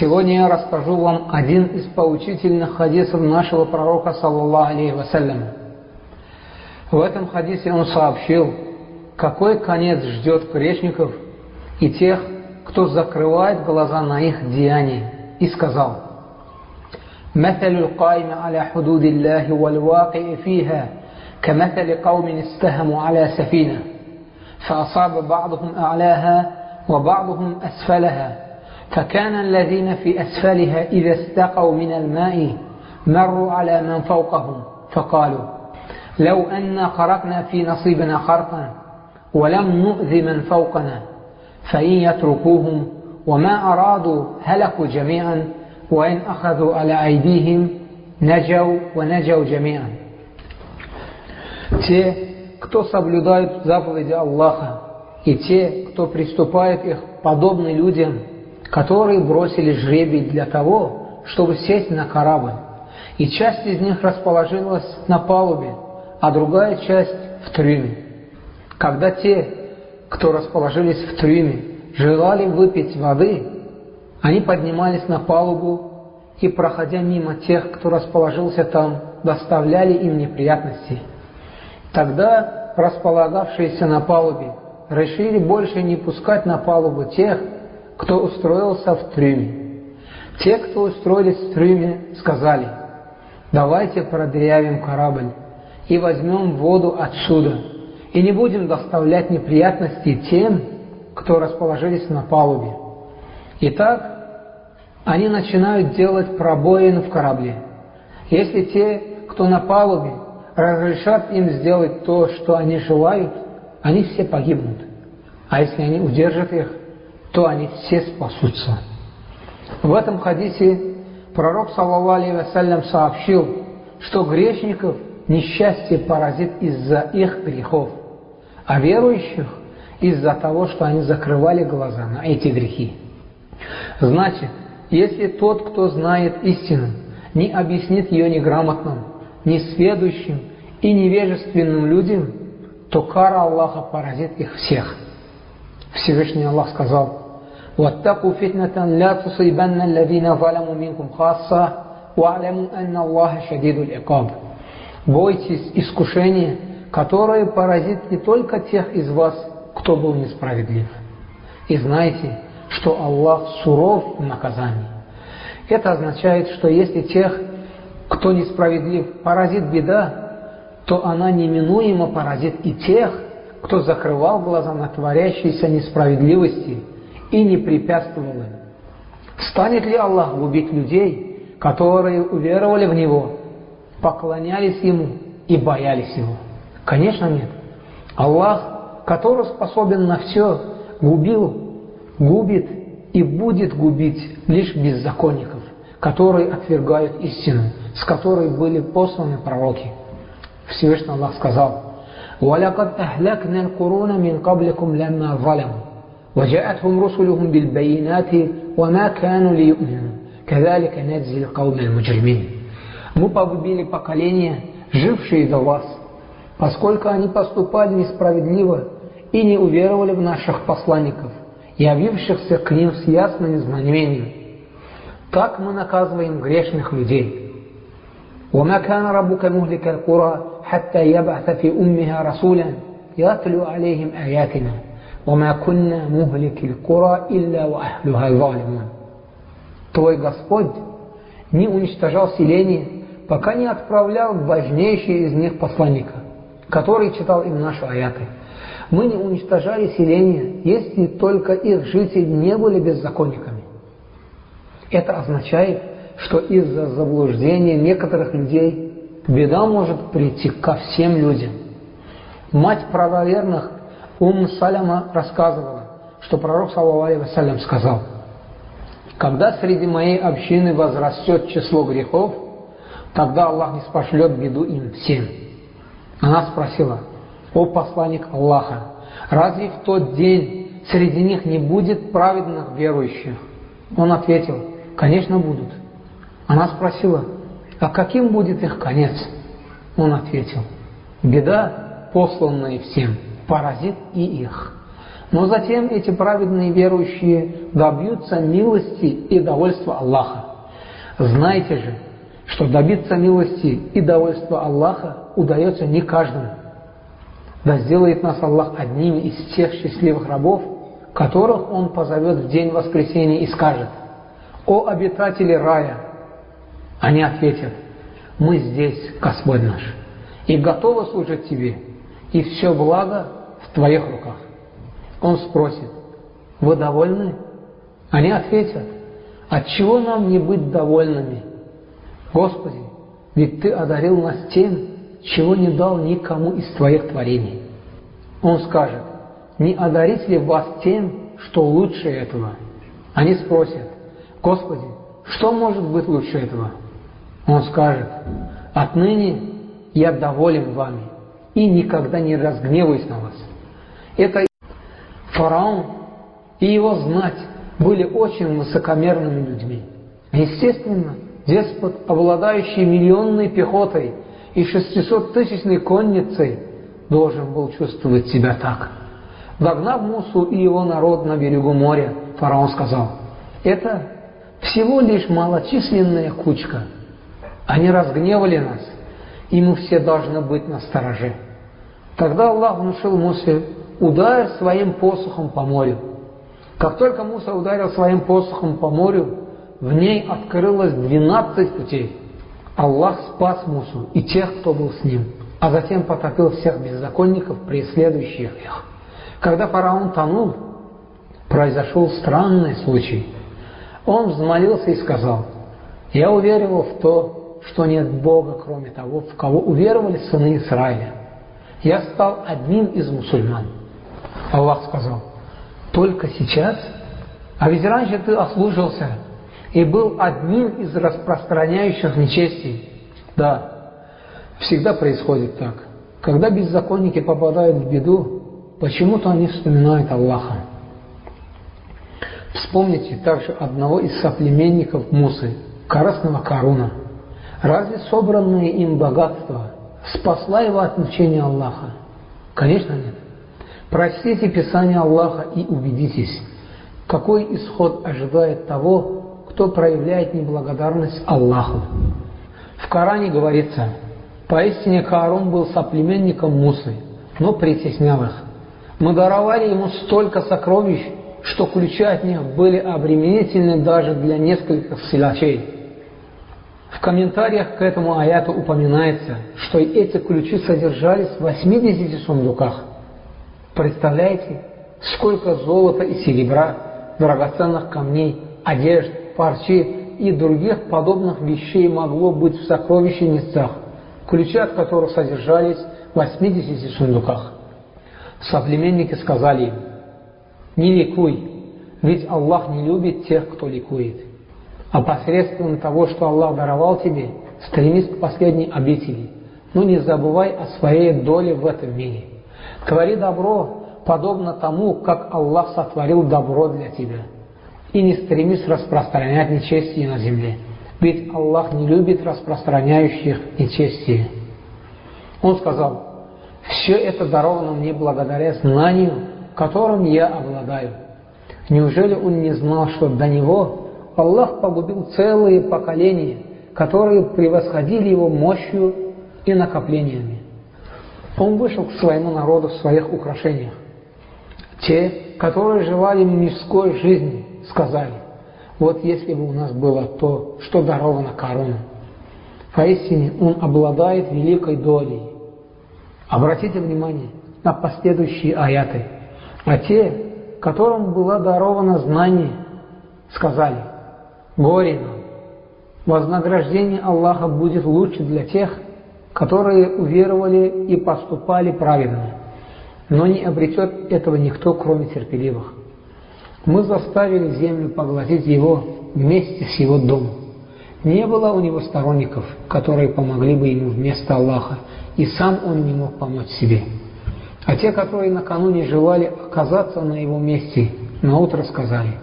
Сегодня я расскажу вам один из поучительных хадисов нашего пророка, саллаллаху алейхи вассалям. В этом хадисе он сообщил, какой конец ждет грешников и тех, кто закрывает глаза на их деяния, и сказал, مثل القائم على حدود الله والواقع فيها كمثل قوم استهموا على سفينة فأصاب بعضهم أعلاها وبعضهم أسفلها فكان الذين في أسفلها إذا استقوا من الماء مروا على من فوقهم فقالوا لو أن خرقنا في نصيبنا خرقا ولم نؤذ من فوقنا فإن يتركوهم وما أرادوا هلكوا جميعا وإن أخذوا على أيديهم نجوا ونجوا جميعا Те, кто соблюдают заповеди Аллаха, и те, кто приступает их подобны людям, которые бросили жребий для того, чтобы сесть на корабль. И часть из них расположилась на палубе, а другая часть в трюме. Когда те, кто расположились в трюме, желали выпить воды, они поднимались на палубу и, проходя мимо тех, кто расположился там, доставляли им неприятности. Тогда располагавшиеся на палубе решили больше не пускать на палубу тех, кто устроился в трюме. Те, кто устроились в трюме, сказали, давайте продырявим корабль и возьмем воду отсюда, и не будем доставлять неприятности тем, кто расположились на палубе. Итак, они начинают делать пробоины в корабле. Если те, кто на палубе, разрешат им сделать то, что они желают, они все погибнут. А если они удержат их, то они все спасутся. В этом хадисе пророк, саллаллаху алейhi сообщил, что грешников несчастье поразит из-за их грехов, а верующих из-за того, что они закрывали глаза на эти грехи. Значит, если тот, кто знает истину, не объяснит ее неграмотным, несведущим и невежественным людям, то кара Аллаха поразит их всех. Всевышний Аллах сказал, واتقوا فتنة لا تصيبن الذين ظلموا منكم خاصة واعلموا أن الله شديد العقاب Бойтесь искушения, которое поразит не только тех из вас, кто был несправедлив. И знайте, что Аллах суров в наказании. Это означает, что если тех, кто несправедлив, поразит беда, то она неминуемо поразит и тех, кто закрывал глаза на творящиеся несправедливости – и не препятствовал им. Станет ли Аллах губить людей, которые уверовали в Него, поклонялись Ему и боялись Его? Конечно нет. Аллах, который способен на все, губил, губит и будет губить лишь беззаконников, которые отвергают истину, с которой были посланы пророки. Всевышний Аллах сказал, «Валякад ахлякна куруна мин кабликум лямма валяму». وجاءتهم رسلهم بالبينات وما كانوا ليؤمنوا كذلك نجزي القوم المجرمين Мы погубили поколения, жившие до вас, поскольку они поступали несправедливо и не уверовали в наших посланников, явившихся к ним с ясными знамениями. Так мы наказываем грешных людей. وما كان ربك مهلك القرى حتى يبعث في أمها رسولا يتلو عليهم آياتنا وما كنا مهلك القرى إلا وأهلها ظالمون Твой Господь не уничтожал селение, пока не отправлял важнейший из них посланника, который читал им наши аяты. Мы не уничтожали селение, если только их жители не были беззаконниками. Это означает, что из-за заблуждения некоторых людей беда может прийти ко всем людям. Мать правоверных Ум Саляма рассказывала, что пророк, саллаху вассалям, сказал, «Когда среди моей общины возрастет число грехов, тогда Аллах не спошлет беду им всем». Она спросила, «О посланник Аллаха, разве в тот день среди них не будет праведных верующих?» Он ответил, «Конечно будут». Она спросила, «А каким будет их конец?» Он ответил, «Беда, посланная всем» поразит и их. Но затем эти праведные верующие добьются милости и довольства Аллаха. Знайте же, что добиться милости и довольства Аллаха удается не каждому. Да сделает нас Аллах одними из тех счастливых рабов, которых Он позовет в день воскресения и скажет, «О обитатели рая!» Они ответят, «Мы здесь, Господь наш, и готовы служить Тебе, и все благо в Твоих руках». Он спросит, «Вы довольны?» Они ответят, «От чего нам не быть довольными?» Господи, ведь Ты одарил нас тем, чего не дал никому из Твоих творений. Он скажет, не одарить ли вас тем, что лучше этого? Они спросят, Господи, что может быть лучше этого? Он скажет, отныне я доволен вами и никогда не разгневаюсь на вас. Это фараон и его знать были очень высокомерными людьми. Естественно, деспот, обладающий миллионной пехотой и шестисот-тысячной конницей, должен был чувствовать себя так. Догнав Мусу и его народ на берегу моря, фараон сказал, это всего лишь малочисленная кучка. Они разгневали нас, и мы все должны быть на стороже. Тогда Аллах внушил Мусе, ударь своим посохом по морю. Как только Муса ударил своим посохом по морю, в ней открылось двенадцать путей. Аллах спас Мусу и тех, кто был с ним, а затем потопил всех беззаконников, преследующих их. Когда фараон тонул, произошел странный случай. Он взмолился и сказал, «Я уверовал в то, что нет Бога, кроме того, в кого уверовали сыны Израиля. Я стал одним из мусульман». Аллах сказал, «Только сейчас? А ведь раньше ты ослужился и был одним из распространяющих нечестий». Да, всегда происходит так. Когда беззаконники попадают в беду, почему-то они вспоминают Аллаха. Вспомните также одного из соплеменников Мусы, корыстного Каруна. Разве собранное им богатство спасла его от мучения Аллаха? Конечно нет. Прочтите Писание Аллаха и убедитесь, какой исход ожидает того, кто проявляет неблагодарность Аллаху. В Коране говорится, поистине Каарун был соплеменником Мусы, но притеснял их. Мы даровали ему столько сокровищ, что ключи от них были обременительны даже для нескольких силачей. В комментариях к этому аяту упоминается, что эти ключи содержались в 80 сундуках. Представляете, сколько золота и серебра, драгоценных камней, одежд, парчи и других подобных вещей могло быть в сокровищницах, ключи от которых содержались в 80 сундуках. Соплеменники сказали им, не ликуй, ведь Аллах не любит тех, кто ликует. А посредством того, что Аллах даровал тебе, стремись к последней обители, но не забывай о своей доле в этом мире. Твори добро, подобно тому, как Аллах сотворил добро для тебя. И не стремись распространять нечестие на земле, ведь Аллах не любит распространяющих нечестие. Он сказал, все это даровано мне благодаря знанию, которым я обладаю. Неужели он не знал, что до него Аллах погубил целые поколения, которые превосходили его мощью и накоплениями? Он вышел к своему народу в своих украшениях. Те, которые желали мирской жизни, сказали, вот если бы у нас было то, что даровано корону. Поистине он обладает великой долей, Обратите внимание на последующие аяты. А те, которым было даровано знание, сказали, горе нам, вознаграждение Аллаха будет лучше для тех, которые уверовали и поступали праведно, но не обретет этого никто, кроме терпеливых. Мы заставили землю поглотить его вместе с его домом. Не было у него сторонников, которые помогли бы ему вместо Аллаха, и сам он не мог помочь себе. А те, которые накануне желали оказаться на его месте, на утро сказали,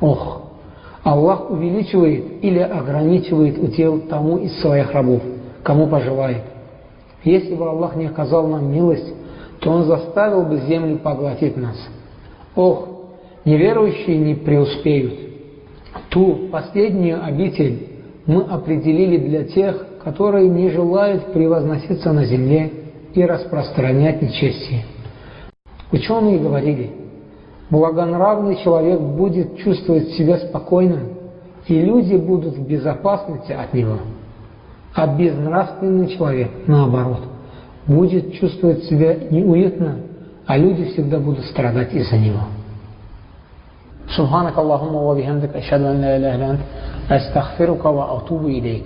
«Ох, Аллах увеличивает или ограничивает удел тому из своих рабов, кому пожелает. Если бы Аллах не оказал нам милость, то Он заставил бы землю поглотить нас. Ох, неверующие не преуспеют. Ту последнюю обитель мы определили для тех, которые не желают превозноситься на земле и распространять нечестие. Ученые говорили, благонравный человек будет чувствовать себя спокойным, и люди будут в безопасности от него. А безнравственный человек, наоборот, будет чувствовать себя неуютно, а люди всегда будут страдать из-за него. سبحانك اللهم وبحمدك أشهد أن لا إله إلا أنت أستغفرك وأتوب إليك